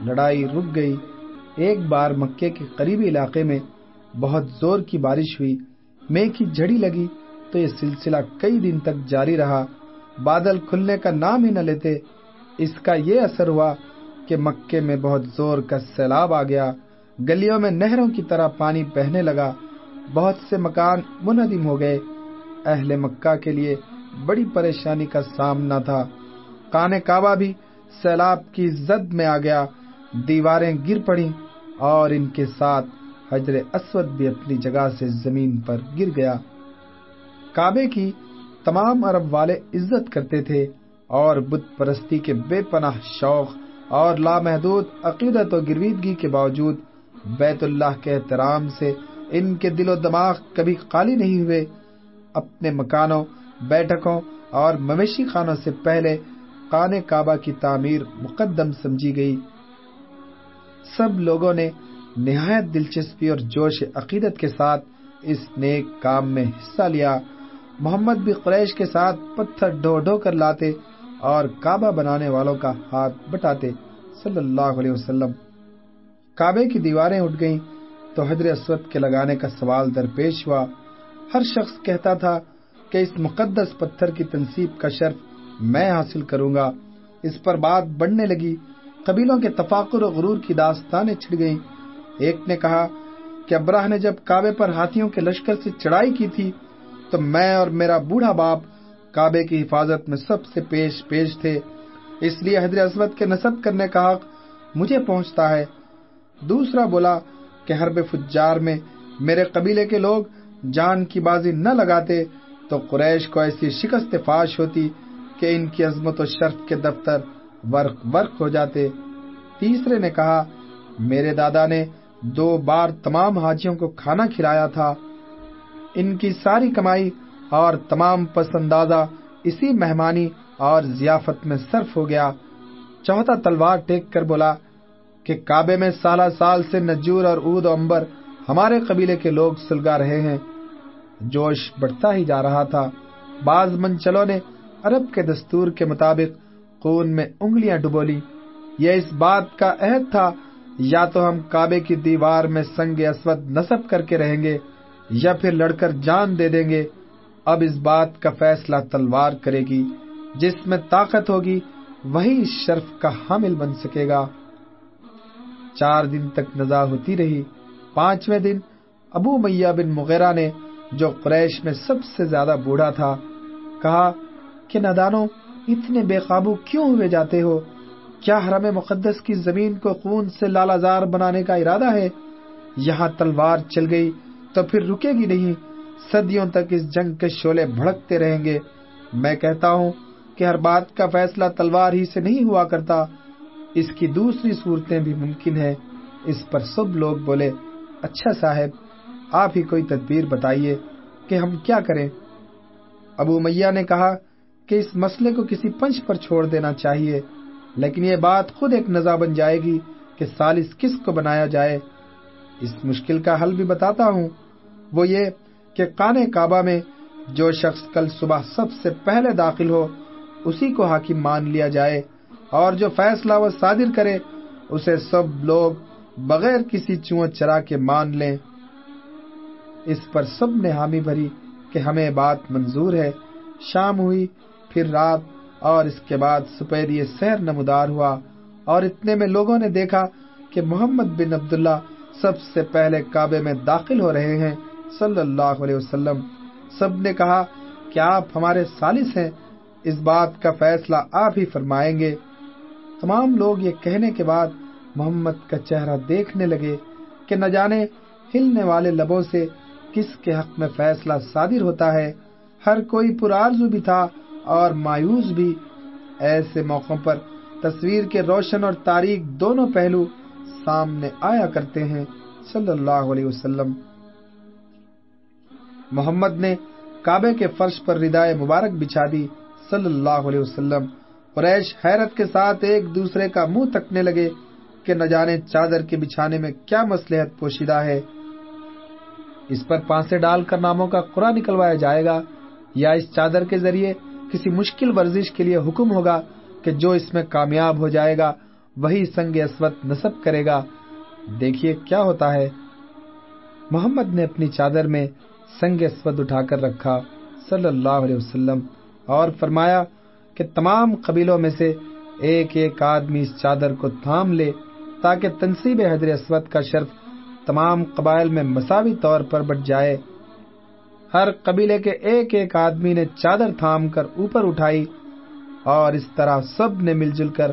لڑائی رک گئی۔ ایک بار مکے کے قریبی علاقے میں بہت زور کی بارش ہوئی۔ میں کی جڑی لگی تو یہ سلسلہ کئی دن تک جاری رہا۔ بادل کھلنے کا نام ہی نہ لیتے۔ اس کا یہ اثر ہوا کہ مکے میں بہت زور کا سیلاب آ گیا۔ گلیوں میں نہروں کی طرح پانی بہنے لگا۔ بہت سے مکان منہدم ہو گئے۔ اہل مکہ کے لیے بڑی پریشانی کا سامنا تھا۔ کان کعبہ بھی سیلاب کی زد میں آ گیا۔ دیواریں گر پڑی اور ان کے ساتھ حجر اسود بھی اپنی جگہ سے زمین پر گر گیا۔ کعبے کی تمام عرب والے عزت کرتے تھے اور بت پرستی کے بے پناہ شوق اور لامحدود عقیدت و گرویدگی کے باوجود بیت اللہ کے احترام سے ان کے دل و دماغ کبھی خالی نہیں ہوئے۔ اپنے مکانوں، بیٹھکوں اور مویشی خانوں سے پہلے کان کعبہ کی تعمیر مقدم سمجھی گئی۔ سب لوگوں نے نہایت دلچسپی اور جوش عقیدت کے ساتھ اس نیک کام میں حصہ لیا۔ محمد بھی قریش کے ساتھ پتھر ڈھو ڈھو کر لاتے اور کعبہ بنانے والوں کا ہاتھ بٹاتے۔ صلی اللہ علیہ وسلم۔ کعبے کی دیواریں اٹھ گئیں تو حضر اسود کے لگانے کا سوال درپیش ہوا۔ ہر شخص کہتا تھا کہ اس مقدس پتھر کی تنصیب کا شرف میں حاصل کروں گا۔ اس پر بات بڑھنے لگی۔ قبیلوں کے تفاقر و غرور کی داستانیں چھڑ گئیں۔ ایک نے کہا کہ ابراہ نے جب کعبے پر ہاتھیوں کے لشکر سے چڑھائی کی تھی، تو میں اور میرا بوڑھا باپ کعبے کی حفاظت میں سب سے پیش پیش تھے۔ اس لیے حضر اسود کے نصب کرنے کا حق مجھے پہنچتا ہے۔ دوسرا بولا کہ حرب فجار میں میرے قبیلے کے لوگ جان کی بازی نہ لگاتے تو قریش کو ایسی شکست فاش ہوتی کہ ان کی عظمت و شرف کے دفتر ورق ورق ہو جاتے۔ تیسرے نے کہا، میرے دادا نے دو بار تمام حاجیوں کو کھانا کھلایا تھا۔ ان کی ساری کمائی اور تمام پسندازہ اسی مہمانی اور ضیافت میں صرف ہو گیا۔ چوتھا تلوار ٹیک کر بولا کہ کعبے میں سالہ سال سے نجور اور اود و امبر ہمارے قبیلے کے لوگ سلگا رہے ہیں۔ جوش بڑھتا ہی جا رہا تھا۔ بعض منچلوں نے عرب کے دستور کے مطابق خون میں انگلیاں ڈبولی۔ یہ اس بات کا عہد تھا، یا تو ہم کعبے کی دیوار میں سنگ اسود نصب کر کے رہیں گے، یا پھر لڑ کر جان دے دیں گے۔ اب اس بات کا فیصلہ تلوار کرے گی، جس میں طاقت ہوگی، وہی شرف کا حامل بن سکے گا۔ چار دن تک نزا ہوتی رہی۔ پانچویں دن ابو میاں بن مغیرہ نے، جو قریش میں سب سے زیادہ بوڑھا تھا، کہا کہ نادانو اتنے بے قابو کیوں ہوئے جاتے ہو؟ کیا حرم مقدس کی زمین کو خون سے لالازار بنانے کا ارادہ ہے؟ یہاں تلوار چل گئی تو پھر رکے گی نہیں۔ صدیوں تک اس جنگ کے شولے بھڑکتے رہیں گے۔ میں کہتا ہوں کہ ہر بات کا فیصلہ تلوار ہی سے نہیں ہوا کرتا۔ اس کی دوسری صورتیں بھی ممکن ہے اس پر سب لوگ بولے اچھا صاحب، آپ ہی کوئی تدبیر بتائیے کہ ہم کیا کریں؟ ابو میاں نے کہا کہ اس مسئلے کو کسی پنچ پر چھوڑ دینا چاہیے، لیکن یہ بات خود ایک نظا بن جائے گی کہ سالس کس کو بنایا جائے۔ اس مشکل کا حل بھی بتاتا ہوں۔ وہ یہ کہ کانے کعبہ میں جو شخص کل صبح سب سے پہلے داخل ہو، اسی کو حاکم مان لیا جائے، اور جو فیصلہ وہ صادر کرے، اسے سب لوگ بغیر کسی چو چرا کے مان لیں۔ اس پر سب نے حامی بھری کہ ہمیں بات منظور ہے۔ شام ہوئی پھر رات اور اس کے بعد سپیری سیر نمودار ہوا اور اتنے میں لوگوں نے دیکھا کہ محمد بن عبداللہ سب سے پہلے کعبے میں داخل ہو رہے ہیں صلی اللہ علیہ وسلم۔ سب نے کہا کہ آپ ہمارے سالس ہیں، اس بات کا فیصلہ آپ ہی فرمائیں گے۔ تمام لوگ یہ کہنے کے بعد محمد کا چہرہ دیکھنے لگے کہ نہ جانے ہلنے والے لبوں سے کس کے حق میں فیصلہ صادر ہوتا ہے۔ ہر کوئی پرارزو بھی تھا اور مایوس بھی ایسے موقعوں پر تصویر کے روشن اور تاریخ دونوں پہلو سامنے آیا کرتے ہیں، صلی اللہ علیہ وسلم۔ محمد نے کعبے کے فرش پر ردائے مبارک بچھا دی، صلی اللہ علیہ وسلم۔ قریش حیرت کے ساتھ ایک دوسرے کا منہ تکنے لگے کہ نہ جانے چادر کے بچھانے میں کیا مسلحت پوشیدہ ہے۔ اس پر پانسے ڈال کر ناموں کا قرآن نکلوایا جائے گا یا اس چادر کے ذریعے کسی مشکل ورزش کے لیے حکم ہوگا کہ جو اس میں کامیاب ہو جائے گا، وہی سنگ اسود نصب کرے گا۔ دیکھیے کیا ہوتا ہے۔ محمد نے اپنی چادر میں سنگ اسود اٹھا کر رکھا، صلی اللہ علیہ وسلم، اور فرمایا کہ تمام قبیلوں میں سے ایک ایک آدمی اس چادر کو تھام لے، تاکہ تنصیب حضر اسود کا شرف تمام قبائل میں مساوی طور پر بٹ جائے۔ ہر قبیلے کے ایک ایک آدمی نے چادر تھام کر اوپر اٹھائی اور اس طرح سب نے مل جل کر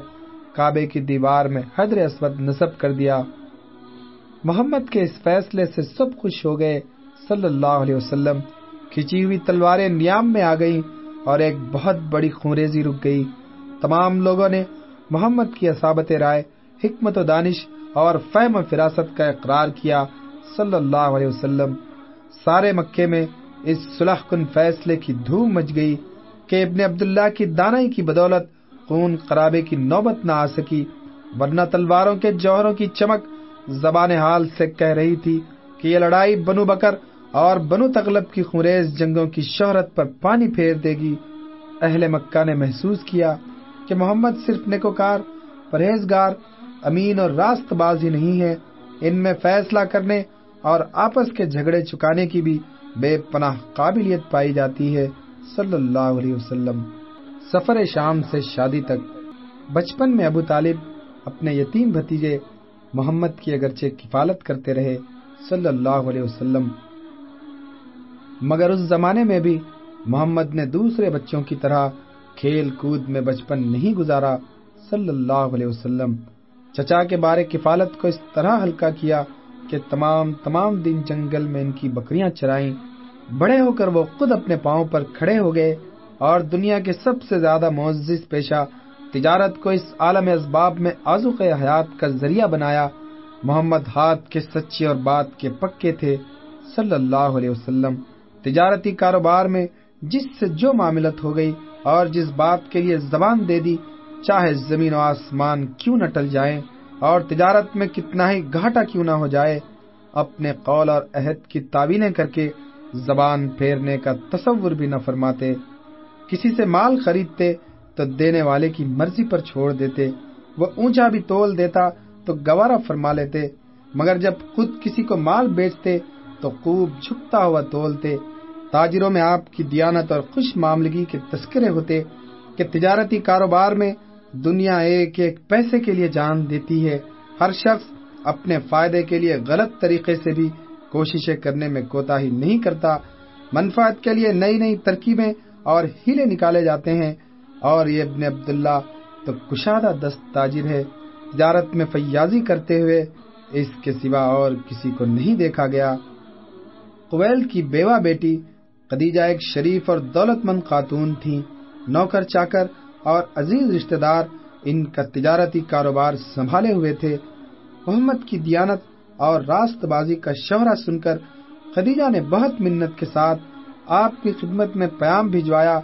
کعبے کی دیوار میں حضر اسود نصب کر دیا۔ محمد کے اس فیصلے سے سب خوش ہو گئے۔ صلی اللہ علیہ وسلم کھچی ہوئی تلواریں نیام میں آ گئیں اور ایک بہت بڑی خونریزی رک گئی۔ تمام لوگوں نے محمد کی اصابت رائے، حکمت و دانش اور فہم و فراست کا اقرار کیا۔ صلی اللہ علیہ وسلم سارے مکے میں اس صلح کن فیصلے کی دھوم مچ گئی کہ ابن عبداللہ کی دانائی کی بدولت خون قرابے کی نوبت نہ آ سکی، ورنہ تلواروں کے جوہروں کی چمک زبان حال سے کہہ رہی تھی کہ یہ لڑائی بنو بکر اور بنو تغلب کی خریز جنگوں کی شہرت پر پانی پھیر دے گی۔ اہل مکہ نے محسوس کیا کہ محمد صرف نیکوکار، پرہیزگار، امین اور راست باز ہی نہیں ہے۔ ان میں فیصلہ کرنے اور آپس کے جھگڑے چکانے کی بھی بے پناہ قابلیت پائی جاتی ہے صلی اللہ علیہ وسلم۔ سفر شام سے شادی تک بچپن میں ابو طالب اپنے یتیم بھتیجے محمد کی اگرچہ کفالت کرتے رہے صلی اللہ علیہ وسلم۔ مگر اس زمانے میں بھی محمد نے دوسرے بچوں کی طرح کھیل کود میں بچپن نہیں گزارا صلی اللہ علیہ وسلم۔ چچا کے بارے کفالت کو اس طرح ہلکا کیا کہ تمام تمام دن جنگل میں ان کی بکریاں چرائیں، بڑے ہو کر وہ خود اپنے پاؤں پر کھڑے ہو گئے اور دنیا کے سب سے زیادہ معزز پیشہ تجارت کو اس عالم اسباب میں آزوق حیات کا ذریعہ بنایا، محمد ہاتھ کے سچے اور بات کے پکے تھے، صلی اللہ علیہ وسلم۔ تجارتی کاروبار میں جس سے جو معاملت ہو گئی اور جس بات کے لیے زبان دے دی، چاہے زمین و آسمان کیوں نہ ٹل جائیں۔ اور تجارت میں کتنا ہی گھاٹا کیوں نہ ہو جائے، اپنے قول اور عہد کی تعویلیں کر کے زبان پھیرنے کا تصور بھی نہ فرماتے، کسی سے مال خریدتے تو دینے والے کی مرضی پر چھوڑ دیتے، وہ اونچا بھی تول دیتا تو گوارا فرما لیتے، مگر جب خود کسی کو مال بیچتے تو خوب جھکتا ہوا تولتے۔ تاجروں میں آپ کی دیانت اور خوش معاملگی کے تذکرے ہوتے کہ تجارتی کاروبار میں دنیا ایک ایک پیسے کے لیے جان دیتی ہے، ہر شخص اپنے فائدے کے لیے غلط طریقے سے بھی کوششیں کرنے میں کوتا ہی نہیں کرتا۔ منفاط کے لیے نئی نئی ترکیبیں اور ہیلے نکالے جاتے ہیں۔ اور یہ ابن عبداللہ تو کشادہ دست تاجر ہے۔ تجارت میں فیاضی کرتے ہوئے اس کے سوا اور کسی کو نہیں دیکھا گیا۔ قویل کی بیوہ بیٹی، خدیجہ ایک شریف اور دولت مند خاتون تھی نوکر چاکر اور عزیز رشتہ دار، ان کا تجارتی کاروبار سنبھالے ہوئے تھے۔ محمد کی دیانت اور راست بازی کا شہرہ سن کر خدیجہ نے بہت منت کے ساتھ آپ کی خدمت میں پیام بھجوایا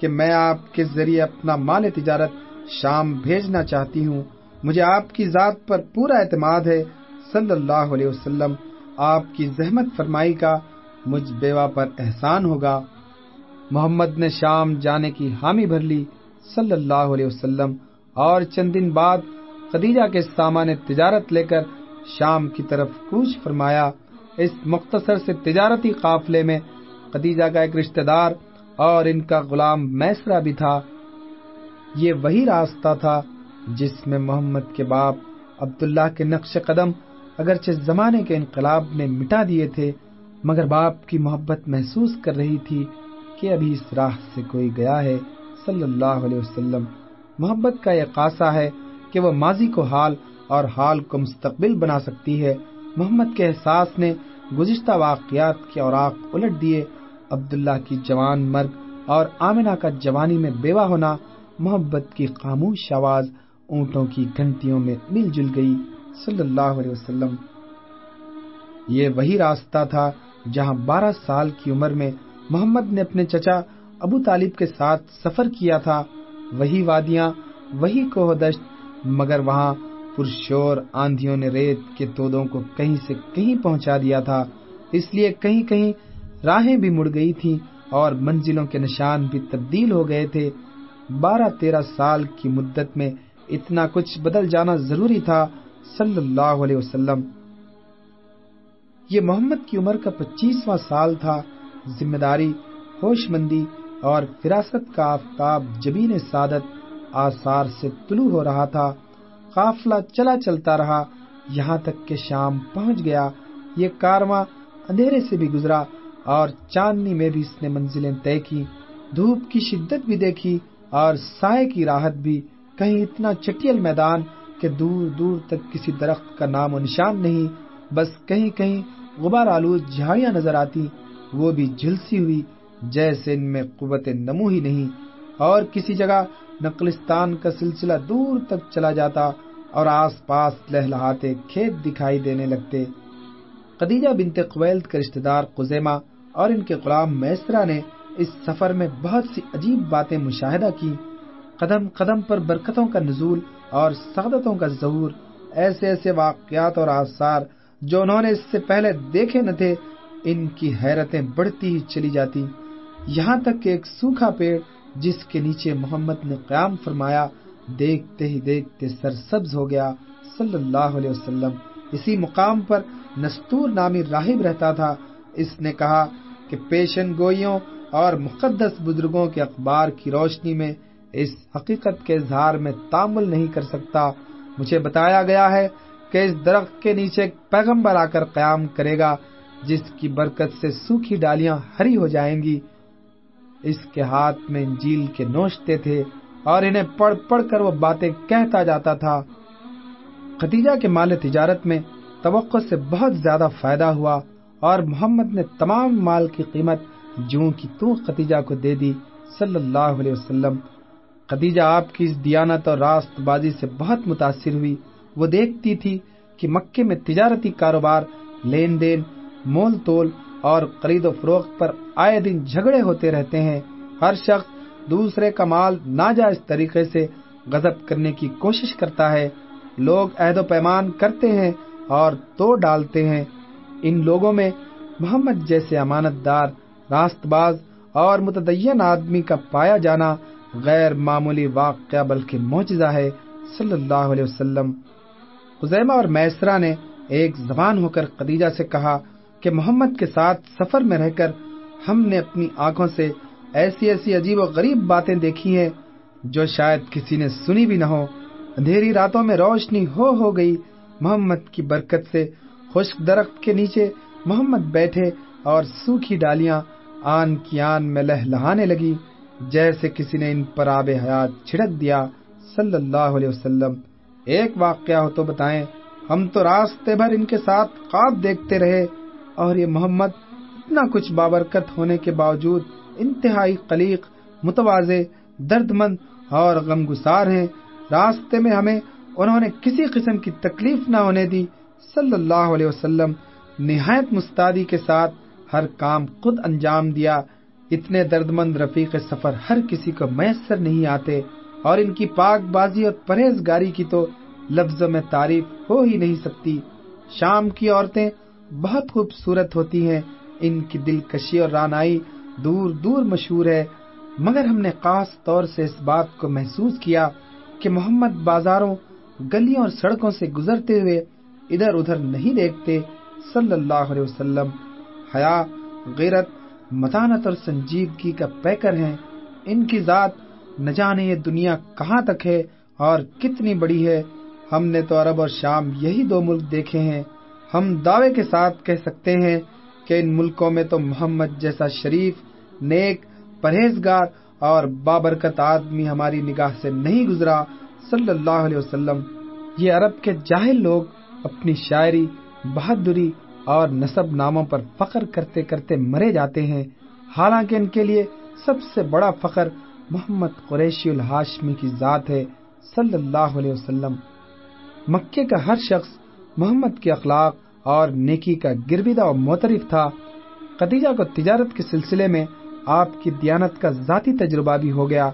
کہ میں آپ کے ذریعے اپنا مال تجارت شام بھیجنا چاہتی ہوں۔ مجھے آپ کی ذات پر پورا اعتماد ہے۔ صلی اللہ علیہ وسلم، آپ کی زحمت فرمائی کا مجھ بیوہ پر احسان ہوگا۔ محمد نے شام جانے کی حامی بھر لی۔ صلی اللہ علیہ وسلم، اور چند دن بعد خدیجہ کے سامان تجارت لے کر شام کی طرف کوچ فرمایا۔ اس مختصر سے تجارتی قافلے میں خدیجہ کا ایک رشتہ دار اور ان کا غلام میسرا بھی تھا۔ یہ وہی راستہ تھا جس میں محمد کے باپ عبداللہ کے نقش قدم اگرچہ زمانے کے انقلاب نے مٹا دیے تھے، مگر باپ کی محبت محسوس کر رہی تھی کہ ابھی اس راہ سے کوئی گیا ہے۔ صلی اللہ علیہ وسلم، محبت کا یہ قاصہ ہے کہ وہ ماضی کو حال اور حال کو مستقبل بنا سکتی ہے۔ محمد کے احساس نے گزشتہ واقعات کے اوراق الٹ دیے۔ عبداللہ کی جوان مرگ اور آمنہ کا جوانی میں بیوہ ہونا محبت کی خاموش آواز اونٹوں کی گھنٹیوں میں مل جل گئی۔ صلی اللہ علیہ وسلم۔ یہ وہی راستہ تھا جہاں بارہ سال کی عمر میں محمد نے اپنے چچا ابو طالب کے ساتھ سفر کیا تھا، وہی وادیاں، وہی کوہ دشت مگر وہاں پرشور آندھیوں نے ریت کے تودوں کو کہیں سے کہیں پہنچا دیا تھا۔ اس لیے کہیں کہیں راہیں بھی مڑ گئی تھی اور منزلوں کے نشان بھی تبدیل ہو گئے تھے۔ بارہ تیرہ سال کی مدت میں اتنا کچھ بدل جانا ضروری تھا۔ صلی اللہ علیہ وسلم، یہ محمد کی عمر کا پچیسواں سال تھا۔ ذمہ داری ہوش مندی اور فراست کا آفتاب جبین سعادت آثار سے طلوع ہو رہا تھا۔ قافلہ چلا چلتا رہا۔ یہاں تک کہ شام پہنچ گیا۔ یہ کارواں اندھیرے سے بھی گزرا اور چاندنی میں بھی اس نے منزلیں طے کی۔ دھوپ کی شدت بھی دیکھی اور سائے کی راحت بھی۔ کہیں اتنا چٹیل میدان کہ دور دور تک کسی درخت کا نام و نشان نہیں، بس کہیں کہیں غبار آلود جھاڑیاں نظر آتی وہ بھی جھلسی ہوئی۔ جیسے ان میں قوت نمو ہی نہیں اور کسی جگہ نقلستان کا سلسلہ دور تک چلا جاتا اور آس پاس لہلہاتے کھیت دکھائی دینے لگتے۔ قدیجہ بنت قویلد کے رشتہ دار قزیمہ اور ان کے غلام میسرا نے اس سفر میں بہت سی عجیب باتیں مشاہدہ کی۔ قدم قدم پر برکتوں کا نزول اور سعادتوں کا ظہور، ایسے ایسے واقعات اور آثار جو انہوں نے اس سے پہلے دیکھے نہ تھے، ان کی حیرتیں بڑھتی ہی چلی جاتی۔ یہاں تک کہ ایک سوکھا پیڑ جس کے نیچے محمد نے قیام فرمایا، دیکھتے ہی دیکھتے سرسبز ہو گیا۔ صلی اللہ علیہ وسلم اسی مقام پر نستور نامی راہب رہتا تھا۔ اس نے کہا کہ پیشن گوئیوں اور مقدس بزرگوں کے اخبار کی روشنی میں اس حقیقت کے اظہار میں تعمل نہیں کر سکتا۔ مجھے بتایا گیا ہے کہ اس درخت کے نیچے ایک پیغمبر آ کر قیام کرے گا، جس کی برکت سے سوکھی ڈالیاں ہری ہو جائیں گی۔ اس کے ہاتھ میں انجیل کے نوشتے تھے اور انہیں پڑھ پڑھ کر وہ باتیں کہتا جاتا تھا۔ ختیجہ کے مال تجارت میں توقع سے بہت زیادہ فائدہ ہوا اور محمد نے تمام مال کی قیمت جوں کی تو ختیجہ کو دے دی۔ صلی اللہ علیہ وسلم۔ خدیجہ آپ کی اس دیانت اور راست بازی سے بہت متاثر ہوئی۔ وہ دیکھتی تھی کہ مکے میں تجارتی کاروبار، لین دین، مول تول اور خرید و فروخت پر آئے دن جھگڑے ہوتے رہتے ہیں۔ ہر شخص دوسرے کا مال ناجائز طریقے سے غضب کرنے کی کوشش کرتا ہے۔ لوگ عہد و پیمان کرتے ہیں اور تو ڈالتے ہیں۔ ان لوگوں میں محمد جیسے امانت دار راست باز اور متدین آدمی کا پایا جانا غیر معمولی واقعہ بلکہ معجزہ ہے۔ صلی اللہ علیہ وسلم۔ خزیمہ اور میسرا نے ایک زبان ہو کر قدیجہ سے کہا کہ محمد کے ساتھ سفر میں رہ کر ہم نے اپنی آنکھوں سے ایسی ایسی عجیب و غریب باتیں دیکھی ہیں جو شاید کسی نے سنی بھی نہ ہو اندھیری راتوں میں روشنی ہو ہو گئی۔ محمد کی برکت سے خشک درخت کے نیچے محمد بیٹھے اور سوکھی ڈالیاں آن کی آن میں لہلہانے لگی، جیسے کسی نے ان پر آب حیات چھڑک دیا۔ صلی اللہ علیہ وسلم، ایک واقعہ ہو تو بتائیں، ہم تو راستے بھر ان کے ساتھ خواب دیکھتے رہے۔ اور یہ محمد اتنا کچھ بابرکت ہونے کے باوجود انتہائی قلیق، متوازے درد مند اور غم گسار ہیں۔ راستے میں ہمیں انہوں نے کسی قسم کی تکلیف نہ ہونے دی۔ صلی اللہ علیہ وسلم نہایت مستعدی کے ساتھ ہر کام خود انجام دیا۔ اتنے درد مند رفیق سفر ہر کسی کو میسر نہیں آتے اور ان کی پاک بازی اور پرہیزگاری کی تو لفظ میں تعریف ہو ہی نہیں سکتی۔ شام کی عورتیں بہت خوبصورت ہوتی ہیں۔ ان کی دلکشی اور رانائی دور دور مشہور ہے۔ مگر ہم نے خاص طور سے اس بات کو محسوس کیا کہ محمد بازاروں، گلیوں اور سڑکوں سے گزرتے ہوئے ادھر ادھر نہیں دیکھتے۔ صلی اللہ علیہ وسلم، حیا، غیرت، متانت اور سنجیدگی کا پیکر ہیں۔ ان کی ذات نہ جانے یہ دنیا کہاں تک ہے اور کتنی بڑی ہے۔ ہم نے تو عرب اور شام یہی دو ملک دیکھے ہیں۔ ہم دعوے کے ساتھ کہہ سکتے ہیں کہ ان ملکوں میں تو محمد جیسا شریف، نیک، پرہیزگار اور بابرکت آدمی ہماری نگاہ سے نہیں گزرا۔ صلی اللہ علیہ وسلم، یہ عرب کے جاہل لوگ اپنی شاعری، بہادری اور نصب ناموں پر فخر کرتے کرتے مرے جاتے ہیں۔ حالانکہ ان کے لیے سب سے بڑا فخر محمد قریشی الحاشمی کی ذات ہے۔ صلی اللہ علیہ وسلم، مکے کا ہر شخص محمد کے اخلاق اور نیکی کا گرویدہ و موترف تھا قدیجہ کو تجارت کے سلسلے میں آپ کی دیانت کا ذاتی تجربہ بھی ہو گیا۔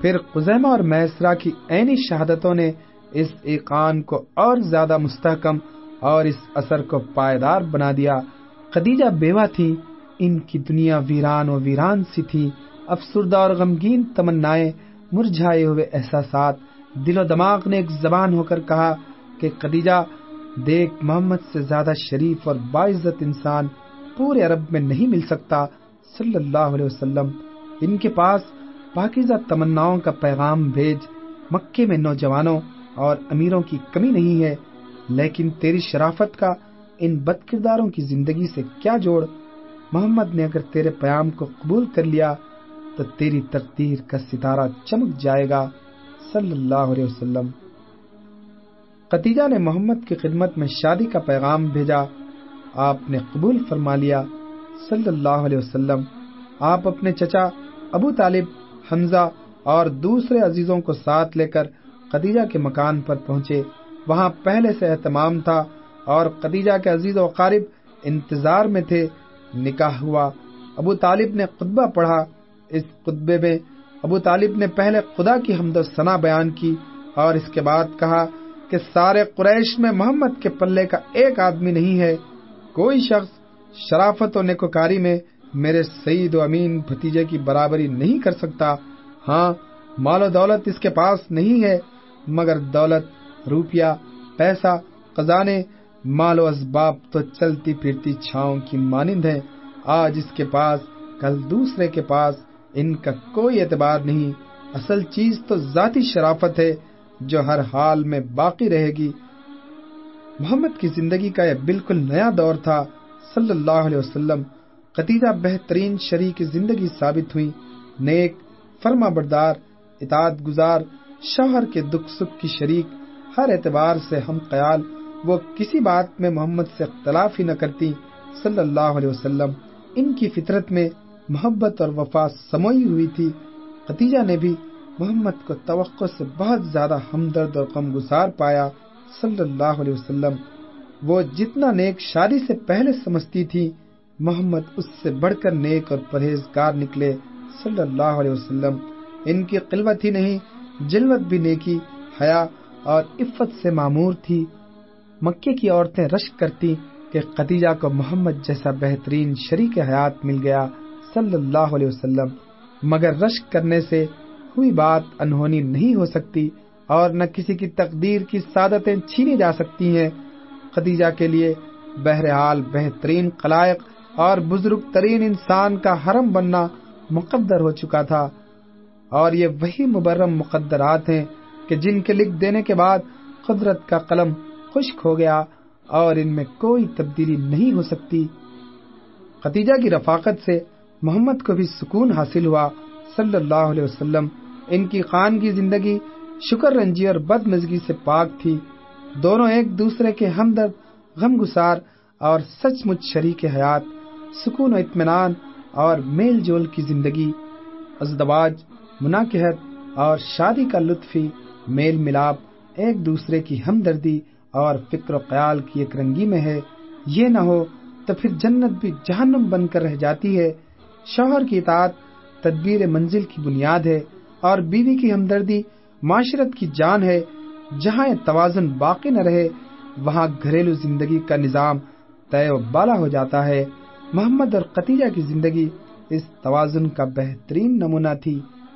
پھر قزیمہ اور میسرا کی عینی شہادتوں نے اس ایقان کو اور زیادہ مستحکم اور اس اثر کو پائیدار بنا دیا۔ خدیجہ بیوہ تھی، ان کی دنیا ویران و ویران سی تھی۔ افسردہ اور غمگین تمنائیں، مرجھائے ہوئے احساسات۔ دل و دماغ نے ایک زبان ہو کر کہا کہ خدیجہ دیکھ محمد سے زیادہ شریف اور باعزت انسان پورے عرب میں نہیں مل سکتا۔ صلی اللہ علیہ وسلم، ان کے پاس پاکیزہ تمناؤں کا پیغام بھیج، مکے میں نوجوانوں اور امیروں کی کمی نہیں ہے، لیکن تیری شرافت کا ان بد کرداروں کی زندگی سے کیا جوڑ؟ محمد نے اگر تیرے پیام کو قبول کر لیا، تو تیری تقدیر کا ستارہ چمک جائے گا۔ صلی اللہ علیہ وسلم۔ قتیجہ نے محمد کی خدمت میں شادی کا پیغام بھیجا۔ آپ نے قبول فرما لیا۔ صلی اللہ علیہ وسلم۔ آپ اپنے چچا ابو طالب، حمزہ اور دوسرے عزیزوں کو ساتھ لے کر قدیجہ کے مکان پر پہنچے۔ وہاں پہلے سے اہتمام تھا اور قدیجہ کے عزیز و قارب انتظار میں تھے۔ نکاح ہوا۔ ابو طالب نے خطبہ پڑھا۔ اس خطبے میں ابو طالب نے پہلے خدا کی حمد و ثنا بیان کی اور اس کے بعد کہا کہ سارے قریش میں محمد کے پلے کا ایک آدمی نہیں ہے، کوئی شخص شرافت و نیکوکاری میں میرے سعید و امین بھتیجے کی برابری نہیں کر سکتا۔ ہاں مال و دولت اس کے پاس نہیں ہے، مگر دولت، روپیہ، پیسہ، خزانے، مال و اسباب تو چلتی پھرتی چھاؤں کی مانند ہے آج اس کے پاس، کل دوسرے کے پاس ان کا کوئی اعتبار نہیں۔ اصل چیز تو ذاتی شرافت ہے۔ جو ہر حال میں باقی رہے گی۔ محمد کی زندگی کا یہ بالکل نیا دور تھا۔ صلی اللہ علیہ وسلم قطیجہ بہترین شریک زندگی ثابت ہوئی۔ نیک، فرما بردار، اطاعت گزار، شوہر کے دکھ سکھ کی شریک، ہر اعتبار سے ہم خیال، وہ کسی بات میں محمد سے اختلاف ہی نہ کرتی۔ صلی اللہ علیہ وسلم ان کی فطرت میں محبت اور وفا سموئی ہوئی تھی۔ قتیجہ نے بھی محمد کو توقع سے بہت زیادہ ہمدرد اور غم گسار پایا صلی اللہ علیہ وسلم۔ وہ جتنا نیک شادی سے پہلے سمجھتی تھی، محمد اس سے بڑھ کر نیک اور پرہیزگار نکلے صلی اللہ علیہ وسلم۔ ان کی قلوت ہی نہیں، جلوت بھی نیکی، حیا اور عفت سے معمور تھی۔ مکے کی عورتیں رشک کرتی کہ قدیجہ کو محمد جیسا بہترین شریک حیات مل گیا صلی اللہ علیہ وسلم۔ مگر رشک کرنے سے ہوئی بات انہونی نہیں ہو سکتی اور نہ کسی کی تقدیر کی سعادتیں چھینی جا سکتی ہیں۔ خدیجہ کے لیے بہرحال بہترین قلائق اور بزرگ ترین انسان کا حرم بننا مقدر ہو چکا تھا۔ اور یہ وہی مبرم مقدرات ہیں کہ جن کے لکھ دینے کے بعد قدرت کا قلم خشک ہو گیا اور ان میں کوئی تبدیلی نہیں ہو سکتی۔ خدیجہ کی رفاقت سے محمد کو بھی سکون حاصل ہوا۔ صلی اللہ علیہ وسلم، ان کی خان کی زندگی شکر رنجی اور بد مزگی سے پاک تھی۔ دونوں ایک دوسرے کے ہمدرد غم گسار اور سچ مچ شریک حیات، سکون و اطمینان اور میل جول کی زندگی۔ ازدواج مناقحت اور شادی کا لطفی میل ملاپ ایک دوسرے کی ہمدردی اور فکر و خیال کی ایک رنگی میں ہے۔ یہ نہ ہو تو پھر جنت بھی جہنم بن کر رہ جاتی ہے۔ شوہر کی اطاعت تدبیر منزل کی بنیاد ہے اور بیوی کی ہمدردی معاشرت کی جان ہے، جہاں یہ توازن باقی نہ رہے، وہاں گھریلو زندگی کا نظام طے و بالا ہو جاتا ہے۔ محمد اور قطیجہ کی زندگی اس توازن کا بہترین نمونہ تھی۔